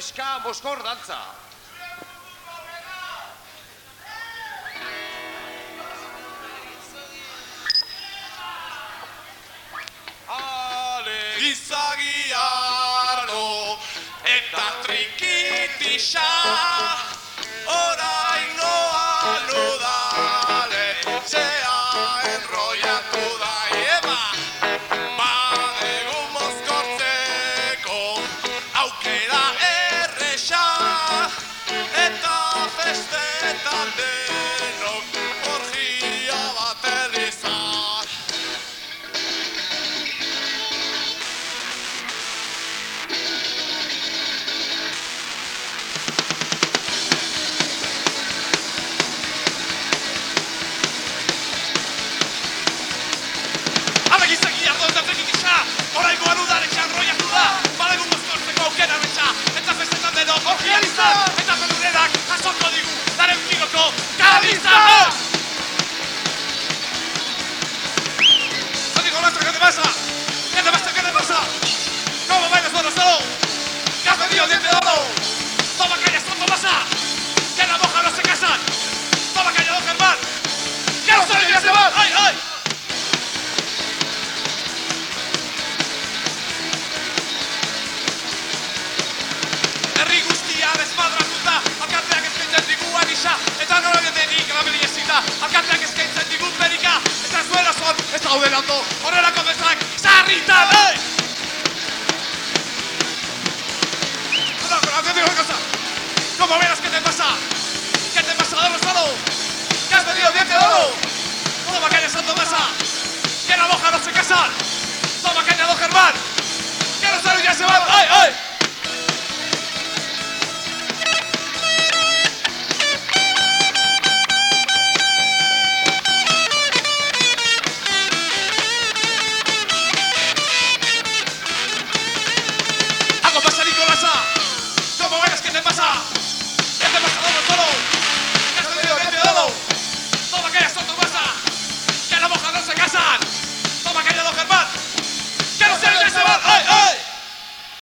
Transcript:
neska boskor dantza. Gizagin! musika Alkateak eskaintzen digun berika eta ez duela son, ez daudela ondo Horrelako bezak, sarritan, ei! Hey! Gora, gora, gora, gora, gora,